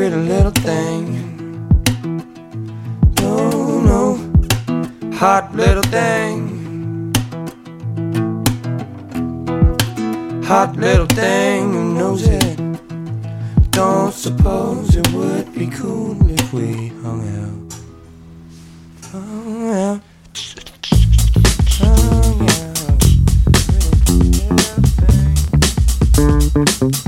pretty little thing. No, no, hot little thing. Hot little thing who knows it. Don't suppose it would be cool if we hung out. Hung out. Hung out. Pretty little thing.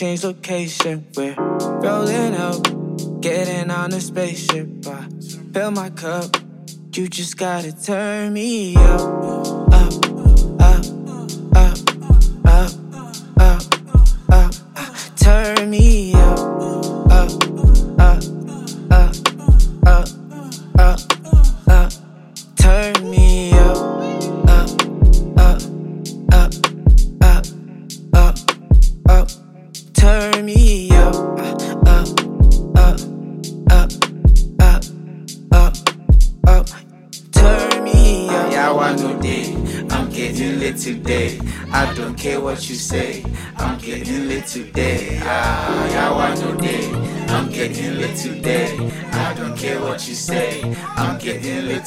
change location. We're rolling up, getting on a spaceship. I fill my cup, you just gotta turn me up, up,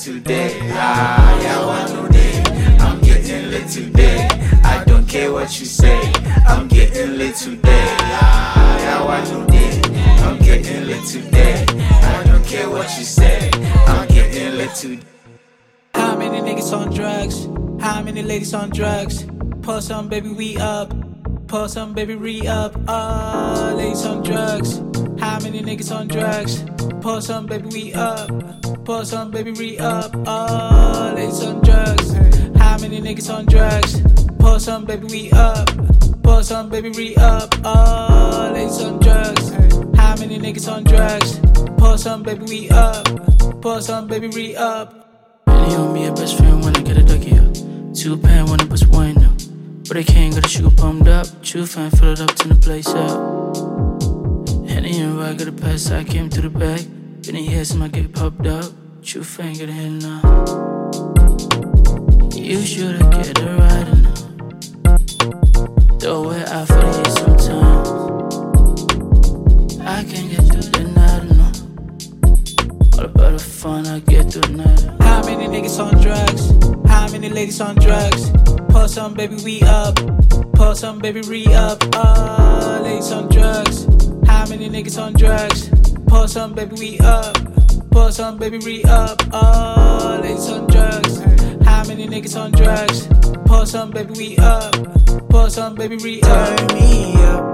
today. Ah, yeah, I want no day. I'm getting lit today. I don't care what you say. I'm getting lit today. Ah, yeah, I want no day. I'm getting lit today. I don't care what you say. I'm getting lit today. How many niggas on drugs? How many ladies on drugs? Pour some, baby, we up. Pour some, baby, re up. Ah, ladies on drugs. How many niggas on drugs? Pour some, baby, we up. Pour some, baby, re up. Ah, ladies on drugs. How many niggas on drugs? Pour some, baby, we up. Pour some, baby, re up. Ah, ladies on drugs. How many niggas on drugs? Pour some, baby, we up. Pour some, baby, re up. Really on me a best friend when I get a ducky up. Two pan when I bust wine up. But I can't get a sugar pumped up. True fan, fill it up, turn the place up. Henny and right, got a pass, I came to the back. Been in here since I get popped up. True fan, get hit now. You should have get a ride now. Throw it out for you sometimes. I can't get through the night, no. All about the fun I get through the night. How many niggas on drugs? How many ladies on drugs? Pour some, baby, we up. Pour some, baby, re up. Ah, ladies on drugs. Many niggas on drugs? Pour some, baby, we up. Pour some, baby, re up. Ah, ladies on drugs. How many niggas on drugs? Pour some, baby, we up. Pour some, baby, re up. Turn me. Up,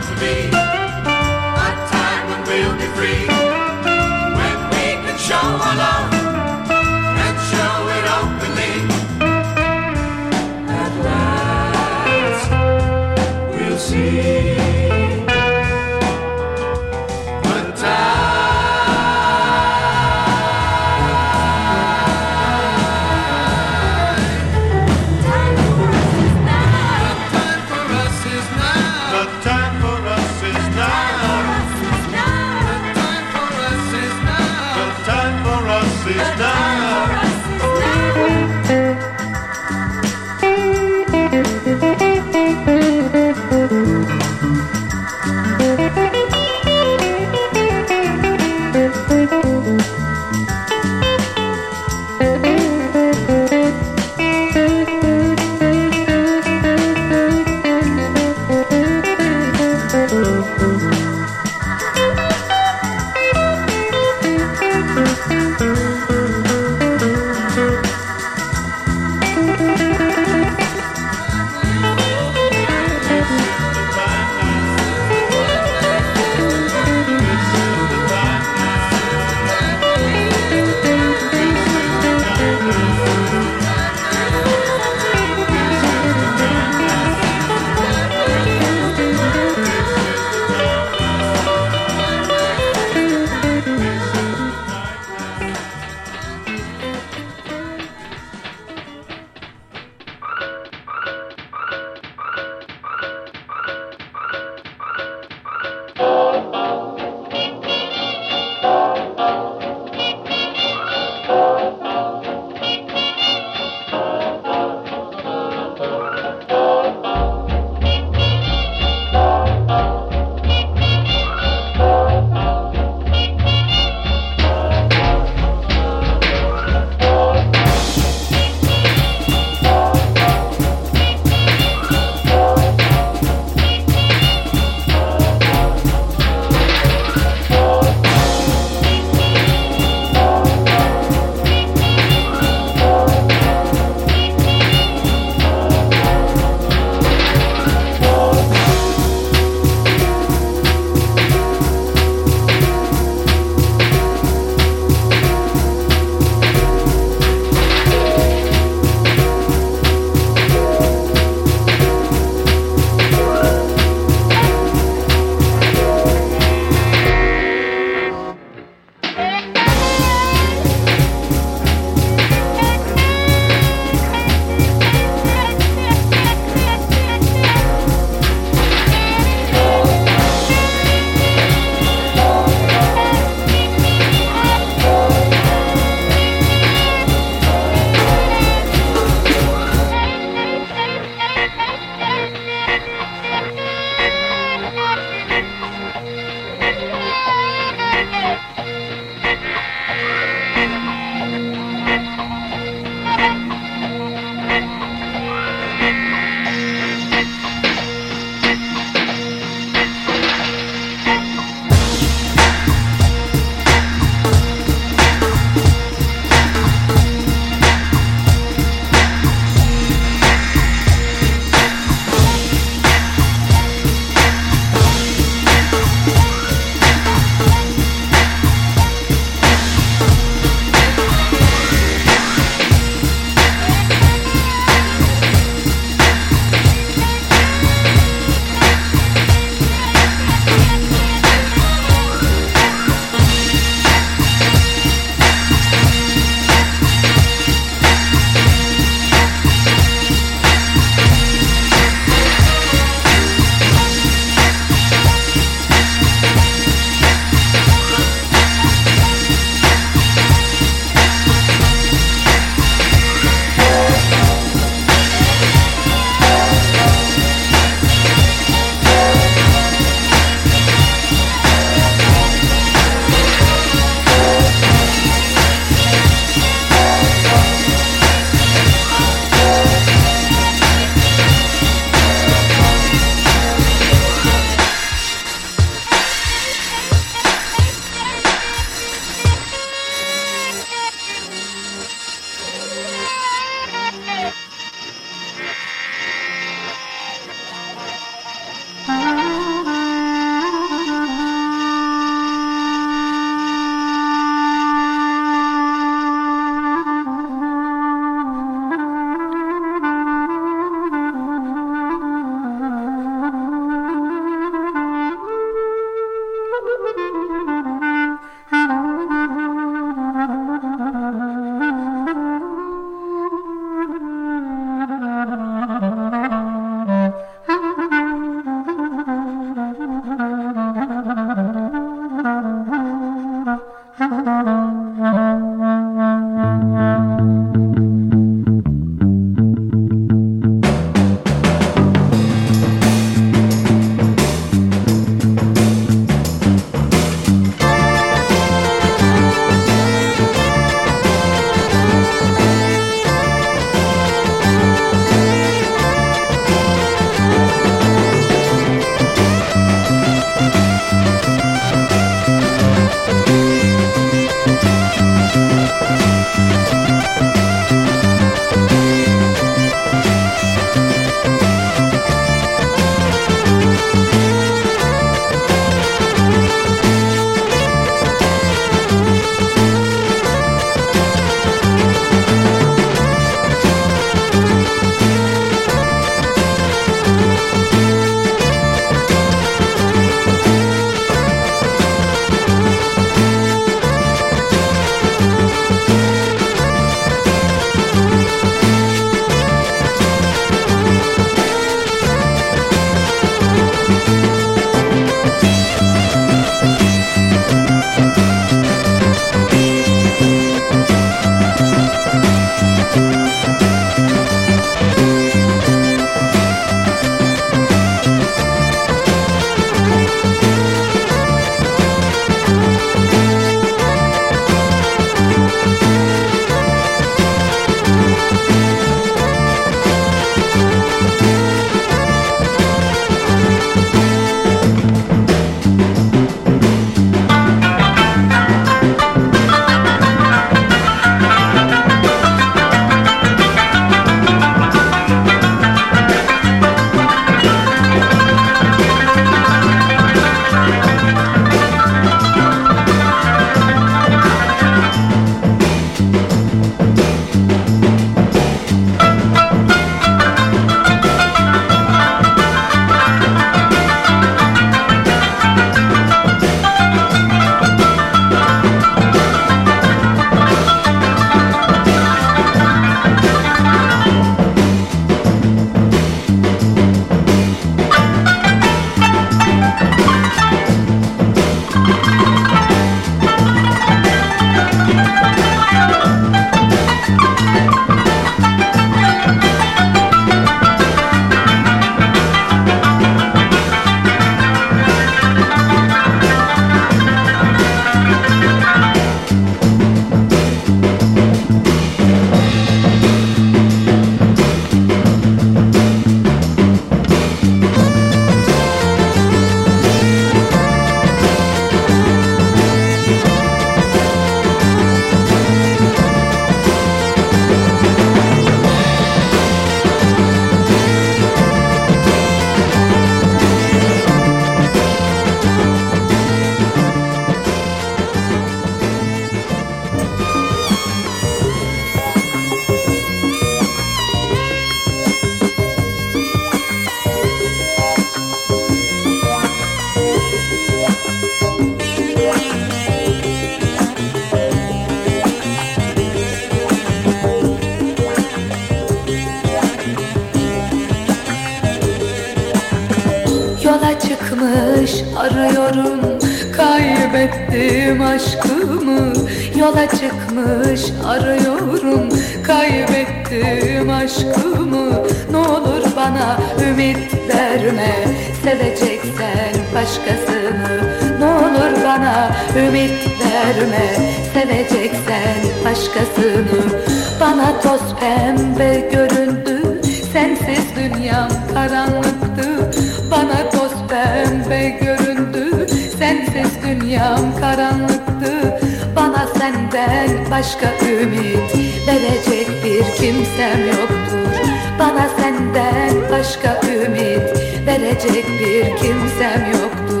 ümit verme Seveceksen başkasını. Bana toz pembe göründü Sensiz dünyam karanlıktı. Bana toz pembe göründü Sensiz dünyam karanlıktı. Bana senden başka ümit Verecek bir kimsem yoktur. Bana senden başka ümit Verecek bir kimsem yoktur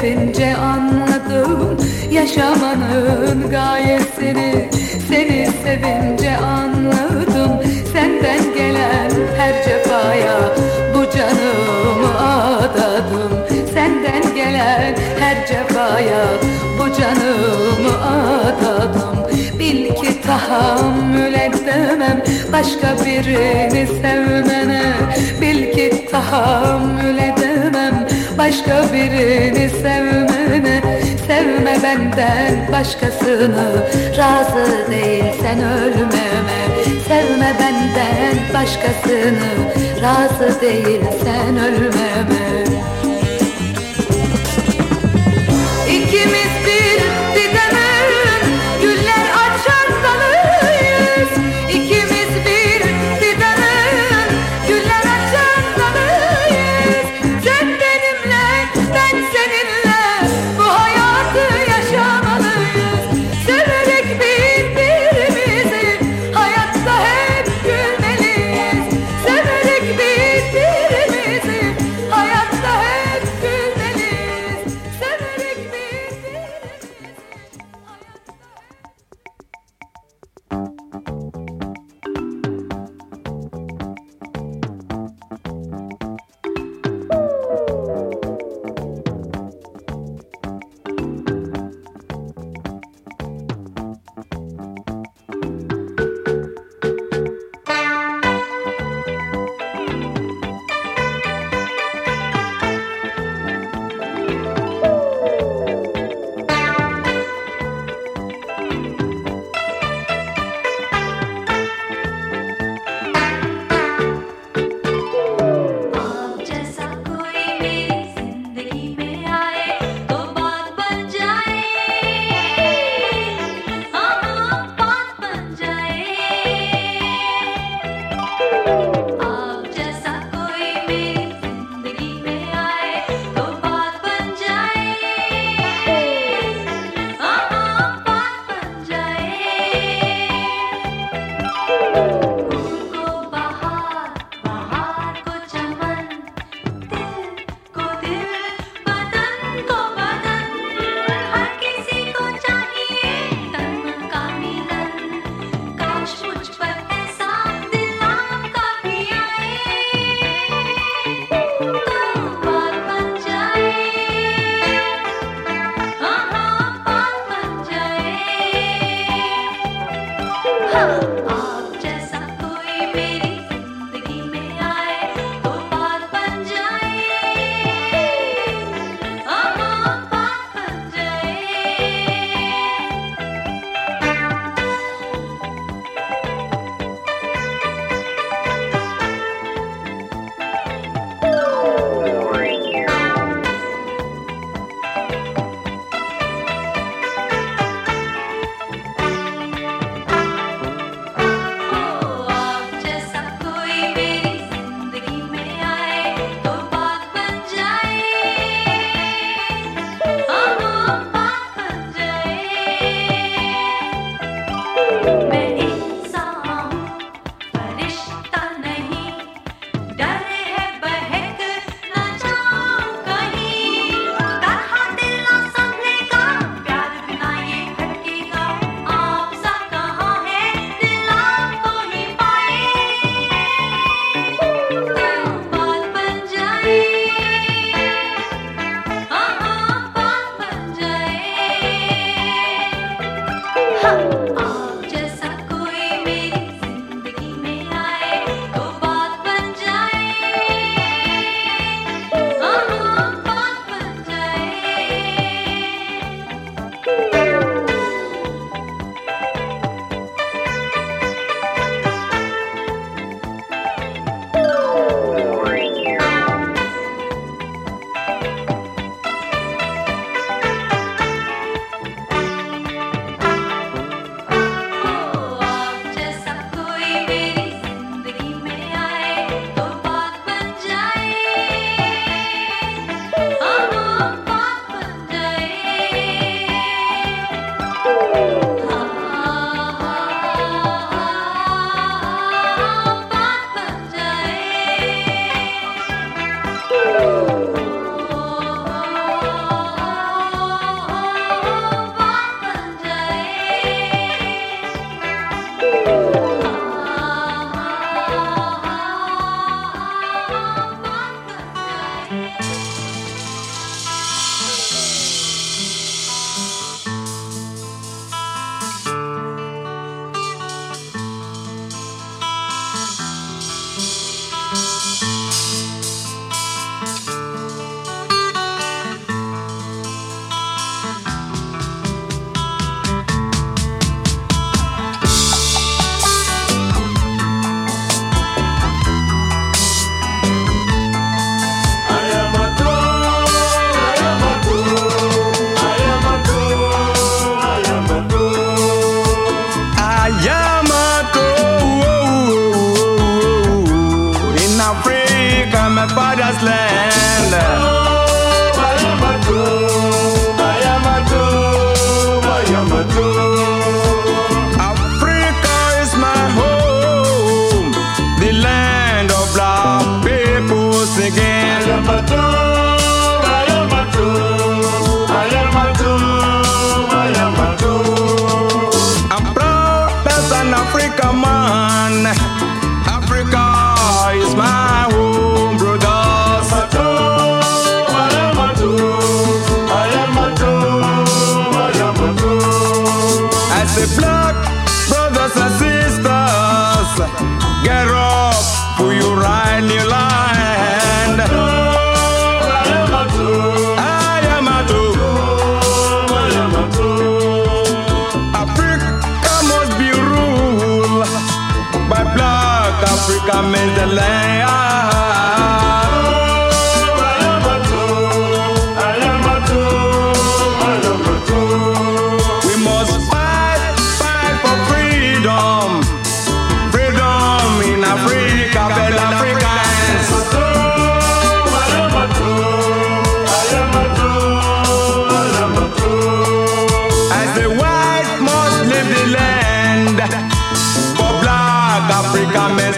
sevince anladım. Yaşamanın gayesini seni sevince anladım. Senden gelen her cefaya bu canımı adadım. Senden gelen her cefaya bu canımı adadım. Bil ki tahammül edemem başka birini sevmene. Bil ki tahammül edemem başka birini sevmene Sevme benden başkasını. Razı değilsen ölmeme Sevme benden başkasını. Razı değilsen ölmeme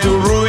to ruin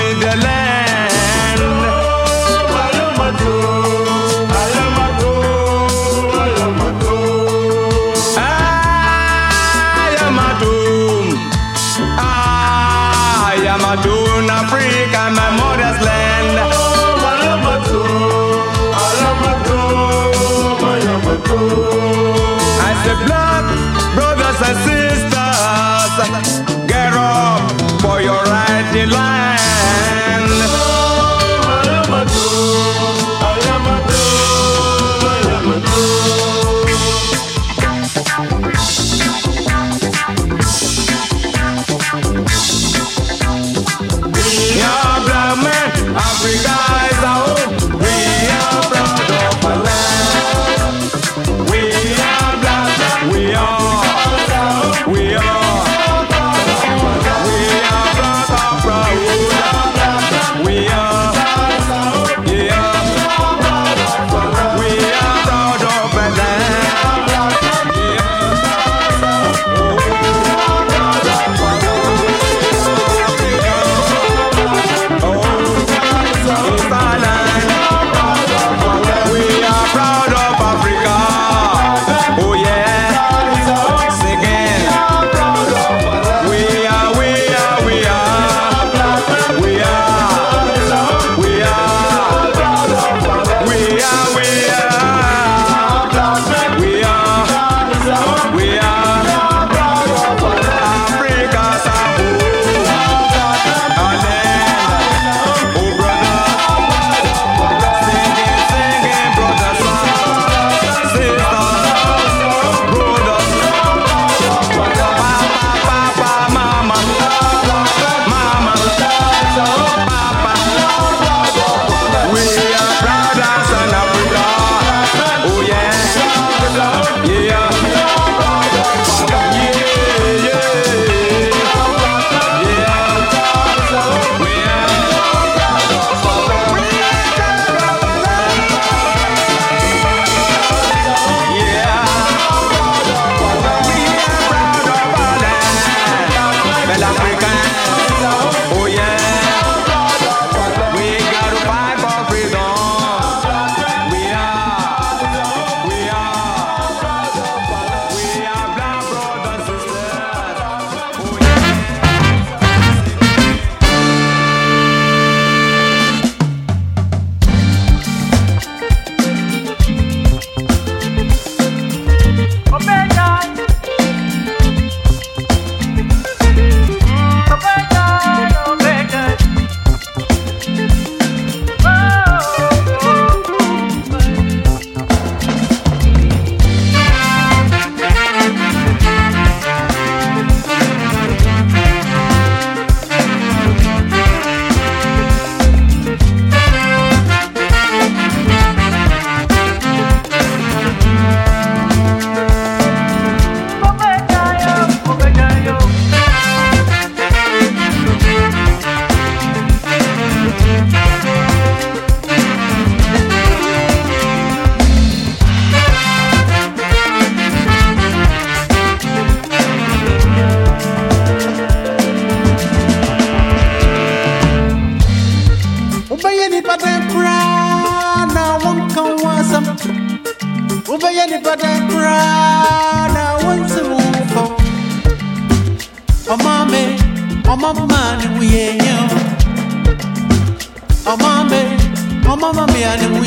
me and him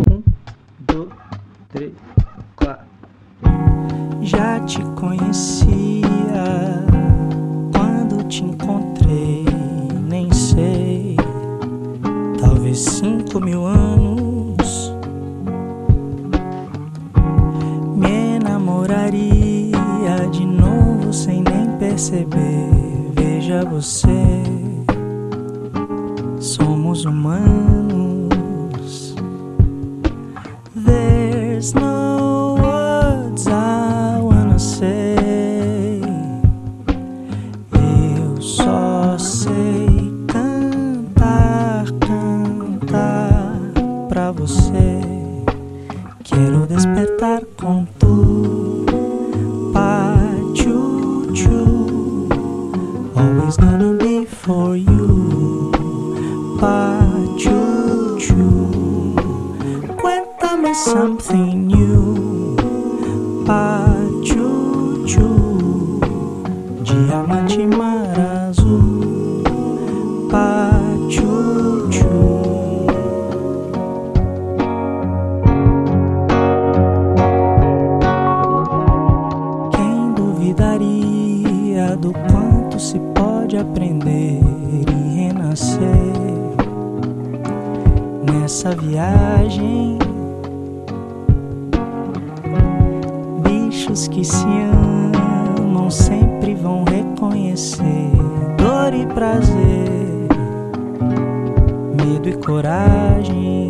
Dor e prazer, medo e coragem.